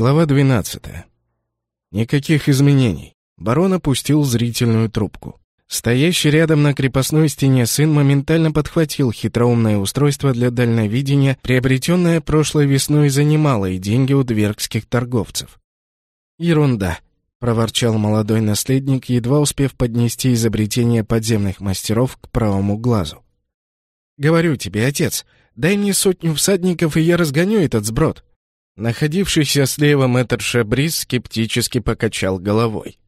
Глава 12. Никаких изменений. Барон опустил зрительную трубку. Стоящий рядом на крепостной стене сын моментально подхватил хитроумное устройство для дальновидения, приобретенное прошлой весной за немалые деньги у двергских торговцев. «Ерунда», — проворчал молодой наследник, едва успев поднести изобретение подземных мастеров к правому глазу. «Говорю тебе, отец, дай мне сотню всадников, и я разгоню этот сброд». Находившийся слева мэтр Шабрис скептически покачал головой.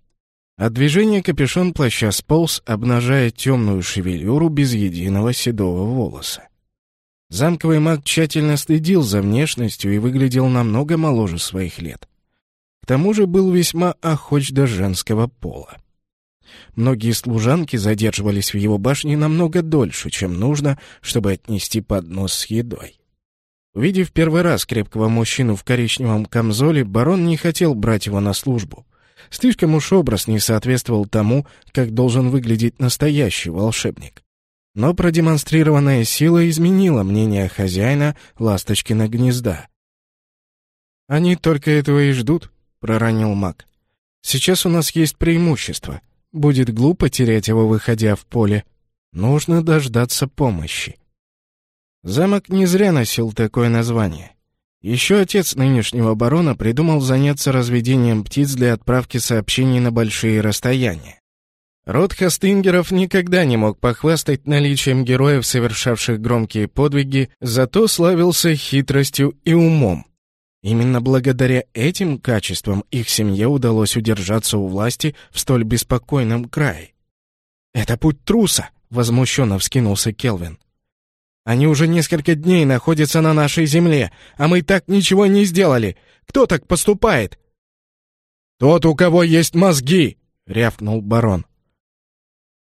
От движения капюшон плаща сполз, обнажая темную шевелюру без единого седого волоса. Замковый маг тщательно следил за внешностью и выглядел намного моложе своих лет. К тому же был весьма охоч до женского пола. Многие служанки задерживались в его башне намного дольше, чем нужно, чтобы отнести поднос с едой. Увидев первый раз крепкого мужчину в коричневом камзоле, барон не хотел брать его на службу. Слишком уж образ не соответствовал тому, как должен выглядеть настоящий волшебник. Но продемонстрированная сила изменила мнение хозяина ласточкина гнезда. «Они только этого и ждут», — проронил маг. «Сейчас у нас есть преимущество. Будет глупо терять его, выходя в поле. Нужно дождаться помощи». Замок не зря носил такое название. Еще отец нынешнего барона придумал заняться разведением птиц для отправки сообщений на большие расстояния. Род Хастингеров никогда не мог похвастать наличием героев, совершавших громкие подвиги, зато славился хитростью и умом. Именно благодаря этим качествам их семье удалось удержаться у власти в столь беспокойном крае. «Это путь труса!» — возмущенно вскинулся Келвин. Они уже несколько дней находятся на нашей земле, а мы так ничего не сделали. Кто так поступает?» «Тот, у кого есть мозги!» — рявкнул барон.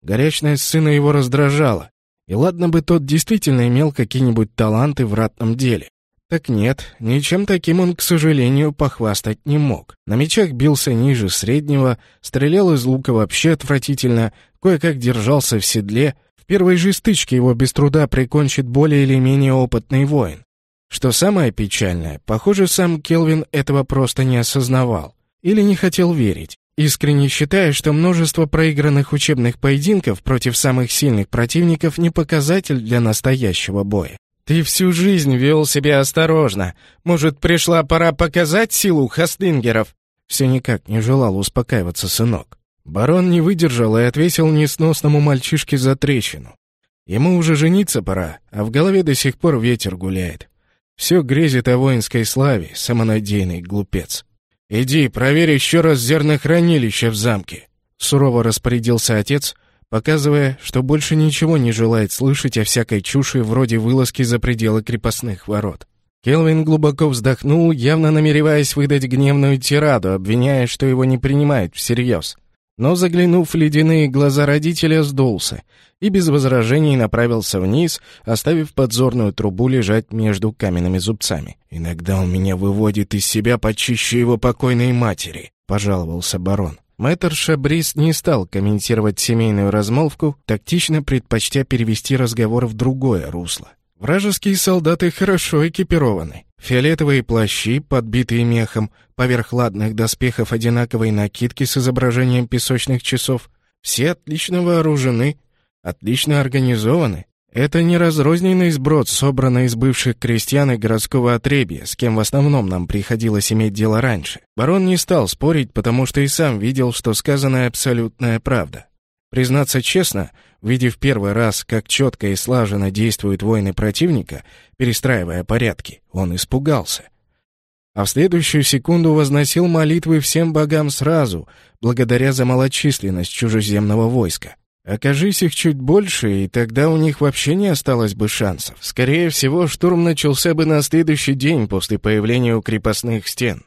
Горячность сына его раздражала. И ладно бы тот действительно имел какие-нибудь таланты в ратном деле. Так нет, ничем таким он, к сожалению, похвастать не мог. На мечах бился ниже среднего, стрелял из лука вообще отвратительно, кое-как держался в седле — первой же стычке его без труда прикончит более или менее опытный воин. Что самое печальное, похоже, сам Келвин этого просто не осознавал или не хотел верить, искренне считая, что множество проигранных учебных поединков против самых сильных противников не показатель для настоящего боя. «Ты всю жизнь вел себя осторожно. Может, пришла пора показать силу хастингеров?» Все никак не желал успокаиваться сынок. Барон не выдержал и отвесил несносному мальчишке за трещину. Ему уже жениться пора, а в голове до сих пор ветер гуляет. Все грезит о воинской славе, самонадеянный глупец. «Иди, проверь еще раз зернохранилище в замке», — сурово распорядился отец, показывая, что больше ничего не желает слышать о всякой чуши вроде вылазки за пределы крепостных ворот. Келвин глубоко вздохнул, явно намереваясь выдать гневную тираду, обвиняя, что его не принимают всерьез но, заглянув в ледяные глаза родителя, сдулся и без возражений направился вниз, оставив подзорную трубу лежать между каменными зубцами. «Иногда он меня выводит из себя почище его покойной матери», — пожаловался барон. Мэтр Шабрис не стал комментировать семейную размолвку, тактично предпочтя перевести разговор в другое русло. Вражеские солдаты хорошо экипированы. Фиолетовые плащи, подбитые мехом, поверх ладных доспехов одинаковые накидки с изображением песочных часов. Все отлично вооружены, отлично организованы. Это не разрозненный сброд, собранный из бывших крестьян и городского отребья, с кем в основном нам приходилось иметь дело раньше. Барон не стал спорить, потому что и сам видел, что сказанное абсолютная правда. Признаться честно, увидев первый раз, как четко и слаженно действуют воины противника, перестраивая порядки, он испугался. А в следующую секунду возносил молитвы всем богам сразу, благодаря за малочисленность чужеземного войска. Окажись их чуть больше, и тогда у них вообще не осталось бы шансов. Скорее всего, штурм начался бы на следующий день после появления у крепостных стен.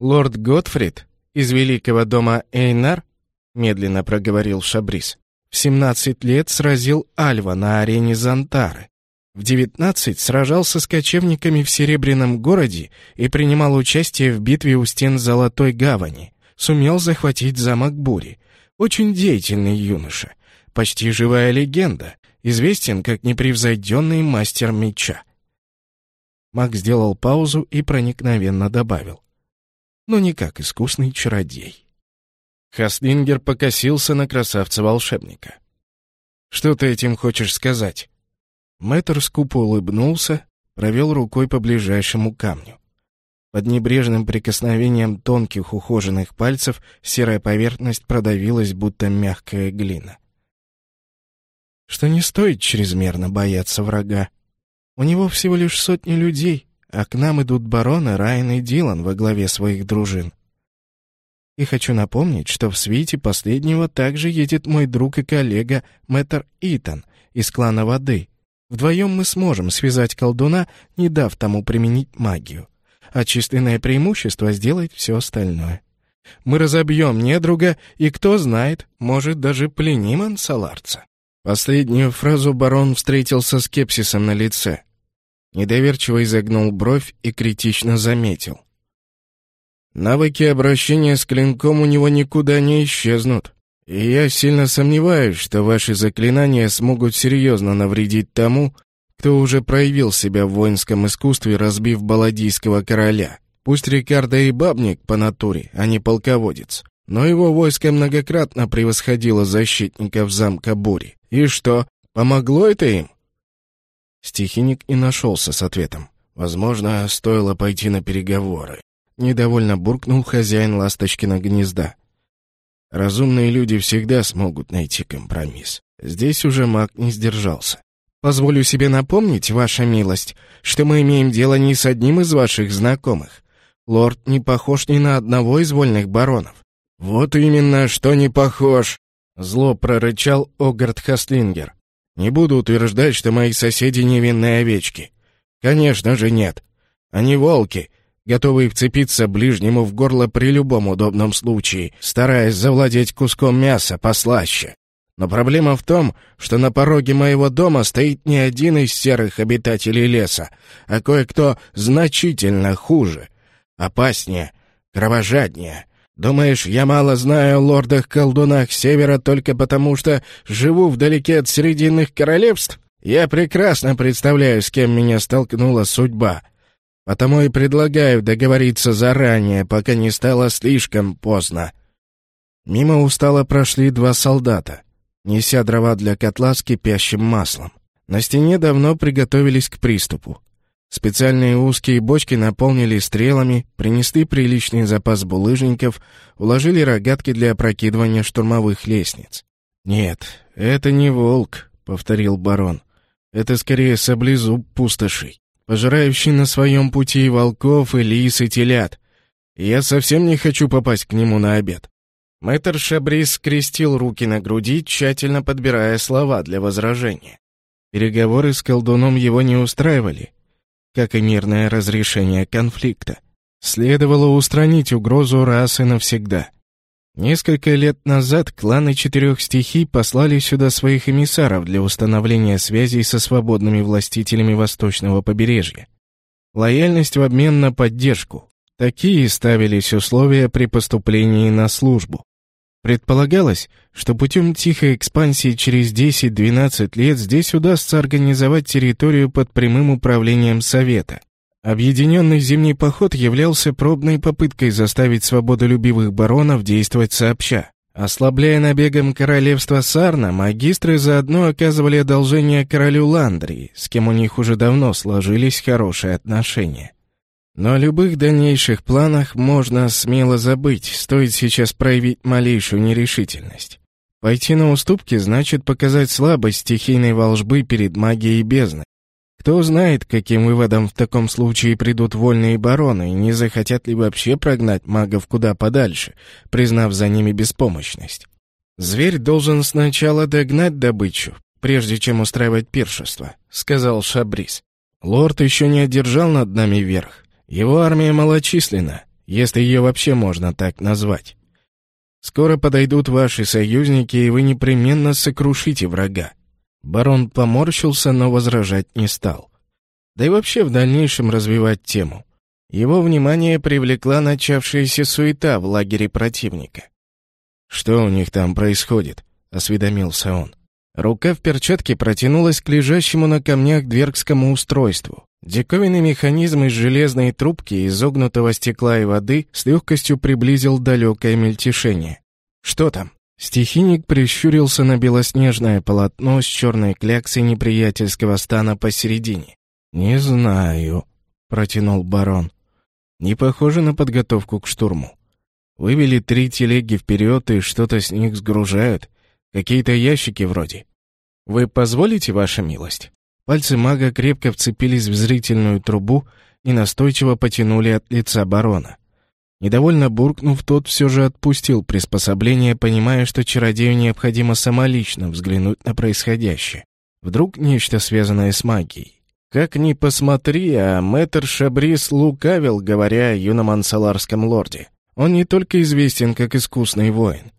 Лорд Готфрид из великого дома Эйнар — медленно проговорил Шабрис. «В семнадцать лет сразил Альва на арене Зантары. В девятнадцать сражался с кочевниками в Серебряном городе и принимал участие в битве у стен Золотой Гавани. Сумел захватить замок Бури. Очень деятельный юноша. Почти живая легенда. Известен как непревзойденный мастер меча». Маг сделал паузу и проникновенно добавил. но не как искусный чародей. Хаслингер покосился на красавца-волшебника. «Что ты этим хочешь сказать?» Мэтр скупо улыбнулся, провел рукой по ближайшему камню. Под небрежным прикосновением тонких ухоженных пальцев серая поверхность продавилась, будто мягкая глина. Что не стоит чрезмерно бояться врага. У него всего лишь сотни людей, а к нам идут бароны Райан и Дилан во главе своих дружин. И хочу напомнить, что в свите последнего также едет мой друг и коллега Мэтр Итан из клана Воды. Вдвоем мы сможем связать колдуна, не дав тому применить магию. А численное преимущество сделает все остальное. Мы разобьем недруга, и кто знает, может, даже пленим ансаларца. Последнюю фразу барон встретил со скепсисом на лице. Недоверчиво изогнул бровь и критично заметил. Навыки обращения с клинком у него никуда не исчезнут. И я сильно сомневаюсь, что ваши заклинания смогут серьезно навредить тому, кто уже проявил себя в воинском искусстве, разбив баладийского короля. Пусть Рикардо и бабник по натуре, а не полководец, но его войско многократно превосходило защитников замка Бури. И что, помогло это им? Стихийник и нашелся с ответом. Возможно, стоило пойти на переговоры. Недовольно буркнул хозяин ласточкина гнезда. Разумные люди всегда смогут найти компромисс. Здесь уже маг не сдержался. Позволю себе напомнить, ваша милость, что мы имеем дело не с одним из ваших знакомых. Лорд не похож ни на одного из вольных баронов. Вот именно, что не похож, зло прорычал Огард Хастлингер. Не буду утверждать, что мои соседи невинные овечки. Конечно же нет. Они волки, готовые вцепиться ближнему в горло при любом удобном случае, стараясь завладеть куском мяса послаще. Но проблема в том, что на пороге моего дома стоит не один из серых обитателей леса, а кое-кто значительно хуже, опаснее, кровожаднее, Думаешь, я мало знаю о лордах-колдунах Севера только потому, что живу вдалеке от Срединных Королевств? Я прекрасно представляю, с кем меня столкнула судьба. Потому и предлагаю договориться заранее, пока не стало слишком поздно». Мимо устало прошли два солдата, неся дрова для котла с кипящим маслом. На стене давно приготовились к приступу. Специальные узкие бочки наполнили стрелами, принесли приличный запас булыжников, уложили рогатки для опрокидывания штурмовых лестниц. «Нет, это не волк», — повторил барон. «Это скорее саблезуб пустошей, пожирающий на своем пути волков и лис и телят. Я совсем не хочу попасть к нему на обед». Мэтр Шабрис скрестил руки на груди, тщательно подбирая слова для возражения. Переговоры с колдуном его не устраивали, как и мирное разрешение конфликта. Следовало устранить угрозу раз и навсегда. Несколько лет назад кланы четырех стихий послали сюда своих эмиссаров для установления связей со свободными властителями восточного побережья. Лояльность в обмен на поддержку. Такие ставились условия при поступлении на службу. Предполагалось, что путем тихой экспансии через 10-12 лет здесь удастся организовать территорию под прямым управлением Совета. Объединенный зимний поход являлся пробной попыткой заставить свободолюбивых баронов действовать сообща. Ослабляя набегом королевства Сарна, магистры заодно оказывали одолжение королю Ландрии, с кем у них уже давно сложились хорошие отношения. Но о любых дальнейших планах можно смело забыть, стоит сейчас проявить малейшую нерешительность. Пойти на уступки значит показать слабость стихийной волжбы перед магией бездны. Кто знает, каким выводом в таком случае придут вольные бароны и не захотят ли вообще прогнать магов куда подальше, признав за ними беспомощность. «Зверь должен сначала догнать добычу, прежде чем устраивать пиршество», — сказал Шабрис. «Лорд еще не одержал над нами верх. Его армия малочисленна, если ее вообще можно так назвать. Скоро подойдут ваши союзники, и вы непременно сокрушите врага. Барон поморщился, но возражать не стал. Да и вообще в дальнейшем развивать тему. Его внимание привлекла начавшаяся суета в лагере противника. «Что у них там происходит?» — осведомился он. Рука в перчатке протянулась к лежащему на камнях дверкскому устройству. Диковинный механизм из железной трубки, изогнутого стекла и воды с легкостью приблизил далекое мельтешение. «Что там?» Стихийник прищурился на белоснежное полотно с черной кляксой неприятельского стана посередине. «Не знаю», — протянул барон. «Не похоже на подготовку к штурму. Вывели три телеги вперед и что-то с них сгружают. Какие-то ящики вроде. Вы позволите, ваша милость?» Пальцы мага крепко вцепились в зрительную трубу и настойчиво потянули от лица барона. Недовольно буркнув, тот все же отпустил приспособление, понимая, что чародею необходимо самолично взглянуть на происходящее. Вдруг нечто связанное с магией. Как ни посмотри, а мэтр Шабрис лукавил, говоря о юном ансаларском лорде. Он не только известен как искусный воин.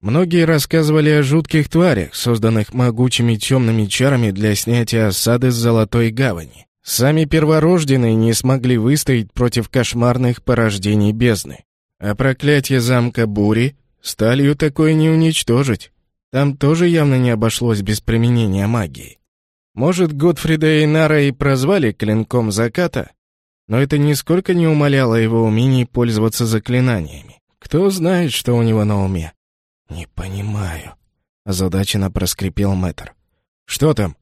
Многие рассказывали о жутких тварях, созданных могучими темными чарами для снятия осады с Золотой Гавани. Сами перворожденные не смогли выстоять против кошмарных порождений бездны. А проклятие замка Бури сталью такое не уничтожить. Там тоже явно не обошлось без применения магии. Может, Готфрида и Нара и прозвали клинком заката, но это нисколько не умаляло его умений пользоваться заклинаниями. Кто знает, что у него на уме? «Не понимаю», — озадаченно проскрипел мэтр. «Что там?»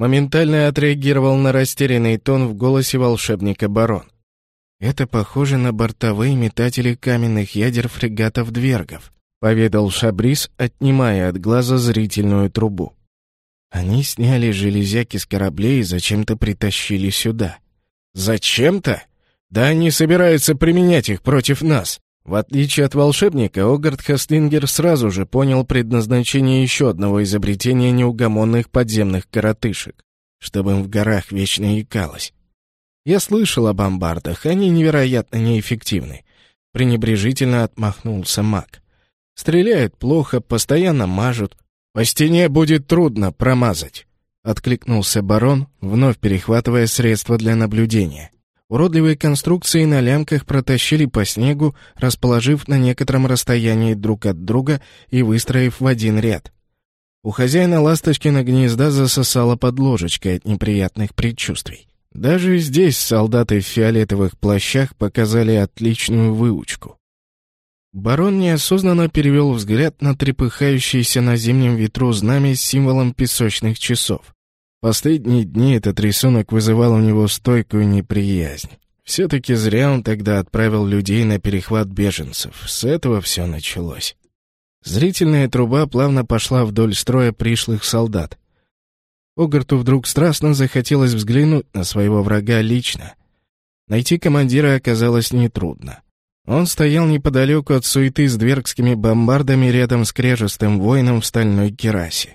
Моментально отреагировал на растерянный тон в голосе волшебника барон. «Это похоже на бортовые метатели каменных ядер фрегатов-двергов», поведал Шабрис, отнимая от глаза зрительную трубу. «Они сняли железяки с кораблей и зачем-то притащили сюда». «Зачем-то? Да они собираются применять их против нас!» В отличие от волшебника, Огард Хастингер сразу же понял предназначение еще одного изобретения неугомонных подземных коротышек, чтобы им в горах вечно якалось. Я слышал о бомбардах, они невероятно неэффективны. Пренебрежительно отмахнулся маг. Стреляют плохо, постоянно мажут. По стене будет трудно промазать. Откликнулся барон, вновь перехватывая средства для наблюдения. Уродливые конструкции на лямках протащили по снегу, расположив на некотором расстоянии друг от друга и выстроив в один ряд. У хозяина ласточкина гнезда засосало под ложечкой от неприятных предчувствий. Даже здесь солдаты в фиолетовых плащах показали отличную выучку. Барон неосознанно перевел взгляд на трепыхающееся на зимнем ветру знамя с символом песочных часов. Последние дни этот рисунок вызывал у него стойкую неприязнь. Все-таки зря он тогда отправил людей на перехват беженцев. С этого все началось. Зрительная труба плавно пошла вдоль строя пришлых солдат. Огарту вдруг страстно захотелось взглянуть на своего врага лично. Найти командира оказалось нетрудно. Он стоял неподалеку от суеты с двергскими бомбардами рядом с крежестым воином в стальной керасе.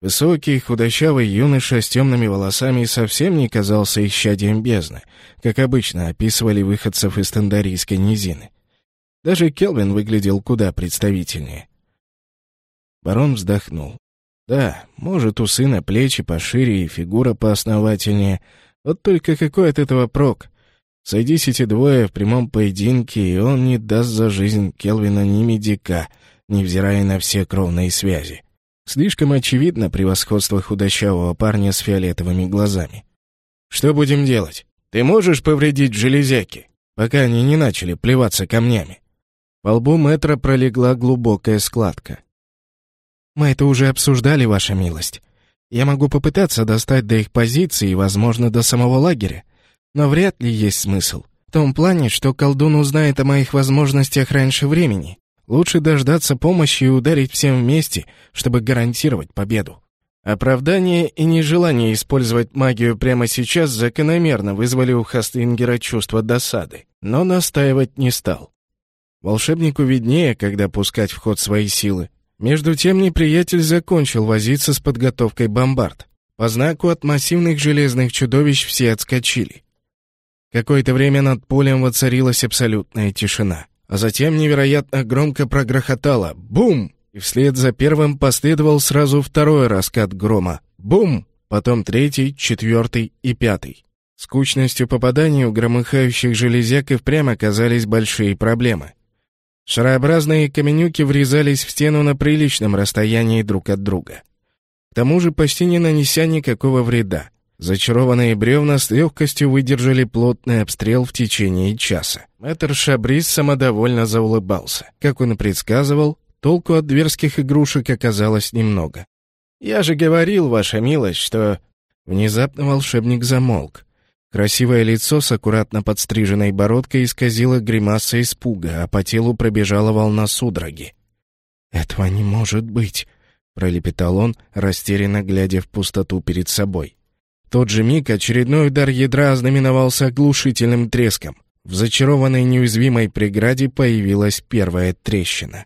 Высокий, худощавый юноша с темными волосами совсем не казался исчадием бездны, как обычно описывали выходцев из Тандарийской низины. Даже Келвин выглядел куда представительнее. Барон вздохнул. Да, может, у сына плечи пошире и фигура поосновательнее, вот только какой от этого прок? Сойдись эти двое в прямом поединке, и он не даст за жизнь Келвина ни медика, невзирая на все кровные связи. Слишком очевидно превосходство худощавого парня с фиолетовыми глазами. «Что будем делать? Ты можешь повредить железяки, пока они не начали плеваться камнями?» По лбу мэтра пролегла глубокая складка. «Мы это уже обсуждали, ваша милость. Я могу попытаться достать до их позиции и, возможно, до самого лагеря, но вряд ли есть смысл. В том плане, что колдун узнает о моих возможностях раньше времени. Лучше дождаться помощи и ударить всем вместе, чтобы гарантировать победу. Оправдание и нежелание использовать магию прямо сейчас закономерно вызвали у Хастингера чувство досады, но настаивать не стал. Волшебнику виднее, когда пускать в ход свои силы. Между тем неприятель закончил возиться с подготовкой бомбард. По знаку от массивных железных чудовищ все отскочили. Какое-то время над полем воцарилась абсолютная тишина а затем невероятно громко прогрохотало «Бум!» и вслед за первым последовал сразу второй раскат грома «Бум!», потом третий, четвертый и пятый. Скучностью попаданий у громыхающих железяк и впрямь оказались большие проблемы. Шарообразные каменюки врезались в стену на приличном расстоянии друг от друга. К тому же почти не нанеся никакого вреда. Зачарованные бревна с легкостью выдержали плотный обстрел в течение часа. Мэтр Шабрис самодовольно заулыбался. Как он и предсказывал, толку от дверских игрушек оказалось немного. «Я же говорил, ваша милость, что...» Внезапно волшебник замолк. Красивое лицо с аккуратно подстриженной бородкой исказило гримаса испуга, а по телу пробежала волна судороги. «Этого не может быть», — пролепетал он, растерянно глядя в пустоту перед собой. Тот же миг очередной удар ядра ознаменовался оглушительным треском. В зачарованной неуязвимой преграде появилась первая трещина.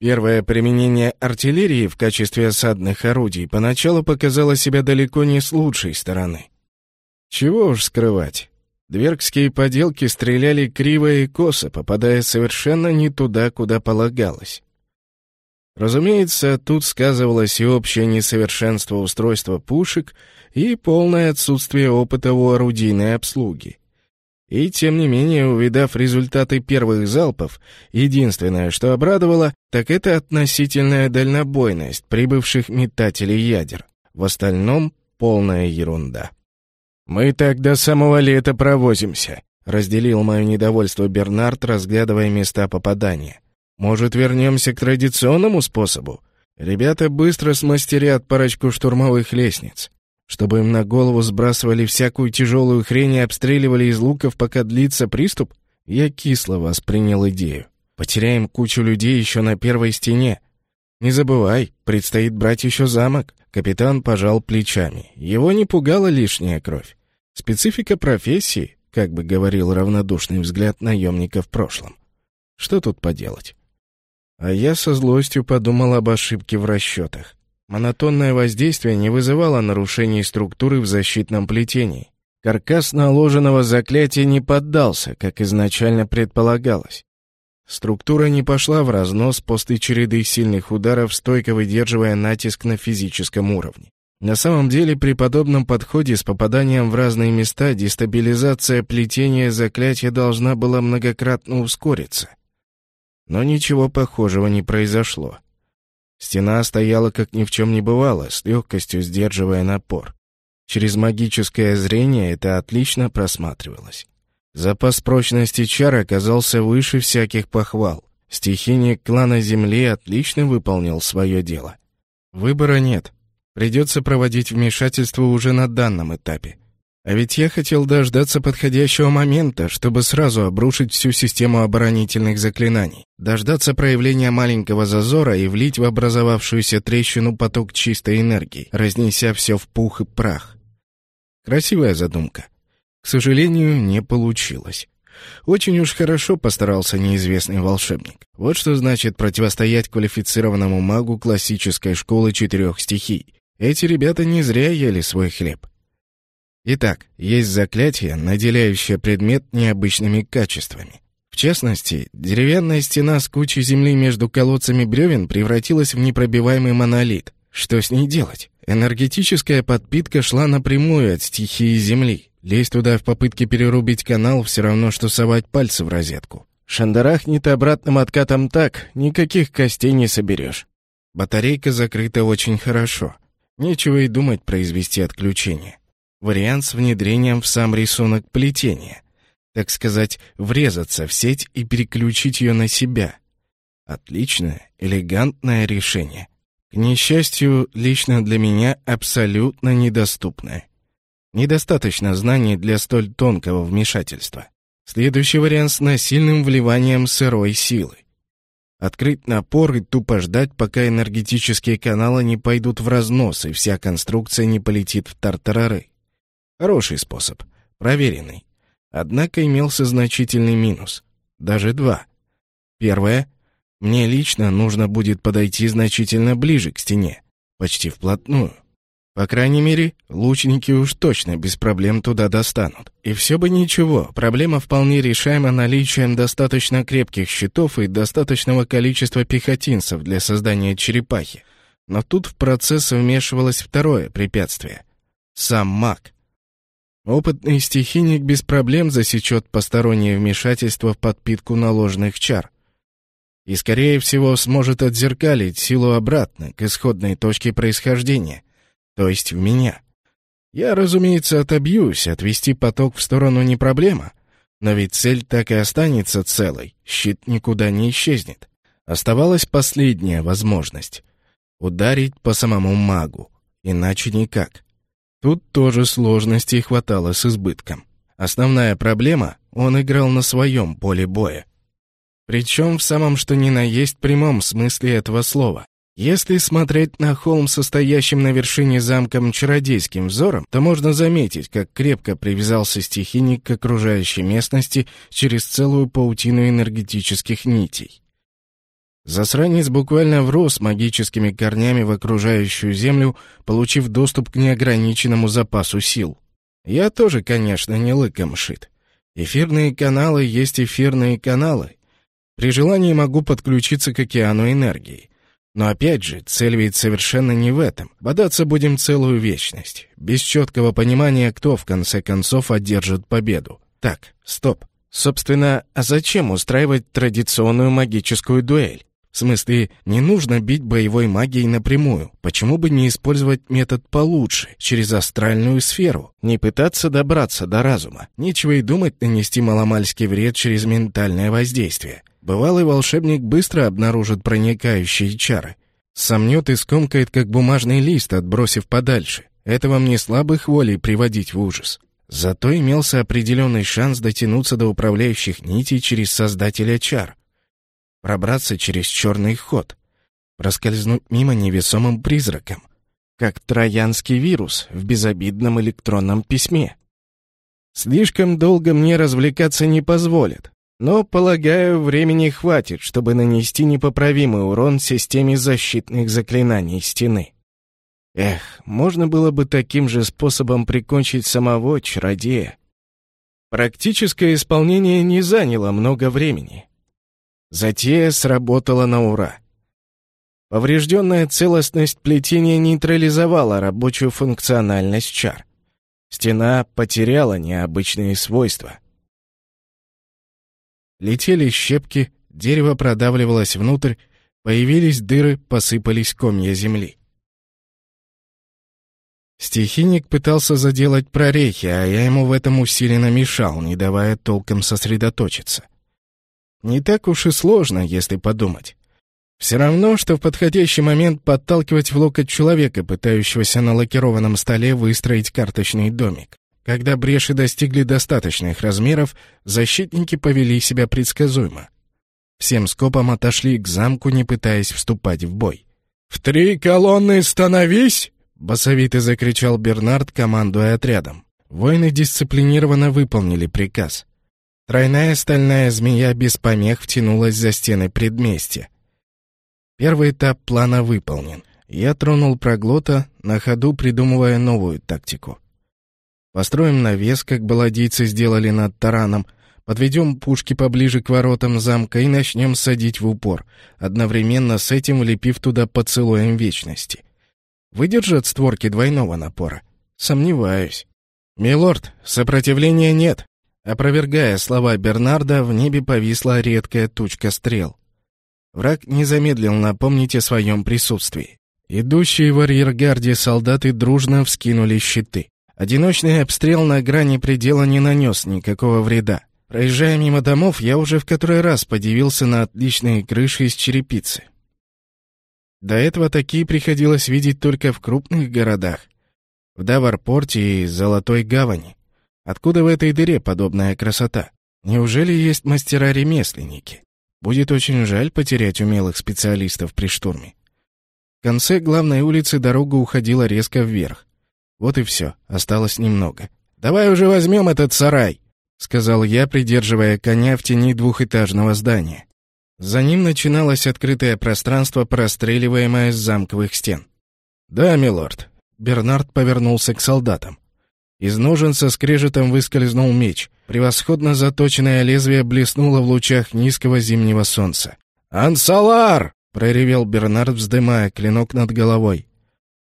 Первое применение артиллерии в качестве осадных орудий поначалу показало себя далеко не с лучшей стороны. Чего уж скрывать. Дверкские поделки стреляли криво и косо, попадая совершенно не туда, куда полагалось. Разумеется, тут сказывалось и общее несовершенство устройства пушек, и полное отсутствие опыта у орудийной обслуги. И тем не менее, увидав результаты первых залпов, единственное, что обрадовало, так это относительная дальнобойность прибывших метателей ядер. В остальном полная ерунда. «Мы так до самого лета провозимся», — разделил мое недовольство Бернард, разглядывая места попадания. «Может, вернемся к традиционному способу? Ребята быстро смастерят парочку штурмовых лестниц чтобы им на голову сбрасывали всякую тяжелую хрень и обстреливали из луков, пока длится приступ, я кисло воспринял идею. Потеряем кучу людей еще на первой стене. Не забывай, предстоит брать еще замок. Капитан пожал плечами. Его не пугала лишняя кровь. Специфика профессии, как бы говорил равнодушный взгляд наемника в прошлом. Что тут поделать? А я со злостью подумал об ошибке в расчетах. Монотонное воздействие не вызывало нарушений структуры в защитном плетении. Каркас наложенного заклятия не поддался, как изначально предполагалось. Структура не пошла в разнос после череды сильных ударов, стойко выдерживая натиск на физическом уровне. На самом деле, при подобном подходе с попаданием в разные места дестабилизация плетения заклятия должна была многократно ускориться. Но ничего похожего не произошло. Стена стояла как ни в чем не бывало, с легкостью сдерживая напор. Через магическое зрение это отлично просматривалось. Запас прочности чар оказался выше всяких похвал. Стихийник клана Земли отлично выполнил свое дело. Выбора нет. Придется проводить вмешательство уже на данном этапе. А ведь я хотел дождаться подходящего момента, чтобы сразу обрушить всю систему оборонительных заклинаний, дождаться проявления маленького зазора и влить в образовавшуюся трещину поток чистой энергии, разнеся все в пух и прах. Красивая задумка. К сожалению, не получилось. Очень уж хорошо постарался неизвестный волшебник. Вот что значит противостоять квалифицированному магу классической школы четырех стихий. Эти ребята не зря ели свой хлеб. Итак, есть заклятие, наделяющее предмет необычными качествами. В частности, деревянная стена с кучей земли между колодцами бревен превратилась в непробиваемый монолит. Что с ней делать? Энергетическая подпитка шла напрямую от стихии земли. Лезть туда в попытке перерубить канал все равно, что совать пальцы в розетку. Шандарахнет обратным откатом так, никаких костей не соберешь. Батарейка закрыта очень хорошо. Нечего и думать произвести отключение. Вариант с внедрением в сам рисунок плетения. Так сказать, врезаться в сеть и переключить ее на себя. Отличное, элегантное решение. К несчастью, лично для меня абсолютно недоступное. Недостаточно знаний для столь тонкого вмешательства. Следующий вариант с насильным вливанием сырой силы. Открыть напор и тупо ждать, пока энергетические каналы не пойдут в разнос и вся конструкция не полетит в тартарары. Хороший способ, проверенный. Однако имелся значительный минус. Даже два. Первое. Мне лично нужно будет подойти значительно ближе к стене. Почти вплотную. По крайней мере, лучники уж точно без проблем туда достанут. И все бы ничего, проблема вполне решаема наличием достаточно крепких щитов и достаточного количества пехотинцев для создания черепахи. Но тут в процесс вмешивалось второе препятствие. Сам маг. Опытный стихийник без проблем засечет постороннее вмешательство в подпитку наложенных чар. И, скорее всего, сможет отзеркалить силу обратно, к исходной точке происхождения. то есть в меня. Я, разумеется, отобьюсь, отвести поток в сторону не проблема. Но ведь цель так и останется целой, щит никуда не исчезнет. Оставалась последняя возможность — ударить по самому магу, иначе никак. Тут тоже сложностей хватало с избытком. Основная проблема — он играл на своем поле боя. Причем в самом что ни на есть прямом смысле этого слова. Если смотреть на холм, состоящим на вершине замком чародейским взором, то можно заметить, как крепко привязался стихийник к окружающей местности через целую паутину энергетических нитей. Засранец буквально врос магическими корнями в окружающую землю, получив доступ к неограниченному запасу сил. Я тоже, конечно, не лыком шит. Эфирные каналы есть эфирные каналы. При желании могу подключиться к океану энергии. Но опять же, цель ведь совершенно не в этом. Бодаться будем целую вечность, без четкого понимания, кто в конце концов одержит победу. Так, стоп. Собственно, а зачем устраивать традиционную магическую дуэль? В смысле, не нужно бить боевой магией напрямую. Почему бы не использовать метод получше, через астральную сферу? Не пытаться добраться до разума. Нечего и думать нанести маломальский вред через ментальное воздействие. Бывалый волшебник быстро обнаружит проникающие чары. Сомнет и скомкает, как бумажный лист, отбросив подальше. Это вам не слабых волей приводить в ужас. Зато имелся определенный шанс дотянуться до управляющих нитей через создателя чар. Пробраться через черный ход. Проскользнуть мимо невесомым призраком. Как троянский вирус в безобидном электронном письме. Слишком долго мне развлекаться не позволят. Но, полагаю, времени хватит, чтобы нанести непоправимый урон системе защитных заклинаний стены. Эх, можно было бы таким же способом прикончить самого чародея. Практическое исполнение не заняло много времени. Затея сработала на ура. Поврежденная целостность плетения нейтрализовала рабочую функциональность чар. Стена потеряла необычные свойства — Летели щепки, дерево продавливалось внутрь, появились дыры, посыпались комья земли. Стихийник пытался заделать прорехи, а я ему в этом усиленно мешал, не давая толком сосредоточиться. Не так уж и сложно, если подумать. Все равно, что в подходящий момент подталкивать в локоть человека, пытающегося на лакированном столе выстроить карточный домик. Когда бреши достигли достаточных размеров, защитники повели себя предсказуемо. Всем скопом отошли к замку, не пытаясь вступать в бой. «В три колонны становись!» — басовито закричал Бернард, командуя отрядом. Воины дисциплинированно выполнили приказ. Тройная стальная змея без помех втянулась за стены предместья. Первый этап плана выполнен. Я тронул проглота, на ходу придумывая новую тактику. Построим навес, как баладийцы сделали над тараном, подведем пушки поближе к воротам замка и начнем садить в упор, одновременно с этим влепив туда поцелуем вечности. Выдержат створки двойного напора? Сомневаюсь. «Милорд, сопротивления нет», Опровергая слова Бернарда, в небе повисла редкая тучка стрел. Враг не замедлил напомнить о своем присутствии. Идущие в арьергарде солдаты дружно вскинули щиты. Одиночный обстрел на грани предела не нанес никакого вреда. Проезжая мимо домов, я уже в который раз подивился на отличные крыши из черепицы. До этого такие приходилось видеть только в крупных городах. В Даварпорте и Золотой Гавани. Откуда в этой дыре подобная красота? Неужели есть мастера-ремесленники? Будет очень жаль потерять умелых специалистов при штурме. В конце главной улицы дорога уходила резко вверх. Вот и все, осталось немного. «Давай уже возьмем этот сарай», — сказал я, придерживая коня в тени двухэтажного здания. За ним начиналось открытое пространство, простреливаемое с замковых стен. «Да, милорд». Бернард повернулся к солдатам. Из ножен со скрежетом выскользнул меч. Превосходно заточенное лезвие блеснуло в лучах низкого зимнего солнца. «Ансалар!» — проревел Бернард, вздымая клинок над головой.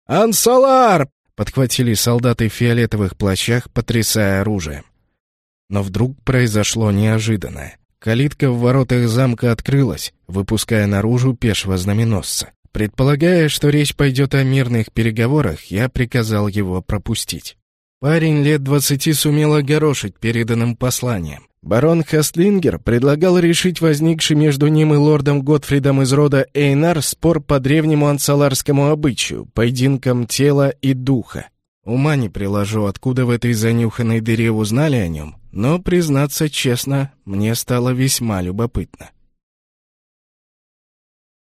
«Ансалар!» подхватили солдаты в фиолетовых плащах, потрясая оружием. Но вдруг произошло неожиданное. Калитка в воротах замка открылась, выпуская наружу пешего знаменосца. Предполагая, что речь пойдет о мирных переговорах, я приказал его пропустить. Парень лет двадцати сумел огорошить переданным посланием. Барон Хастлингер предлагал решить возникший между ним и лордом Готфридом из рода Эйнар спор по древнему ансаларскому обычаю, поединкам тела и духа. Ума не приложу, откуда в этой занюханной дыре узнали о нем, но, признаться честно, мне стало весьма любопытно.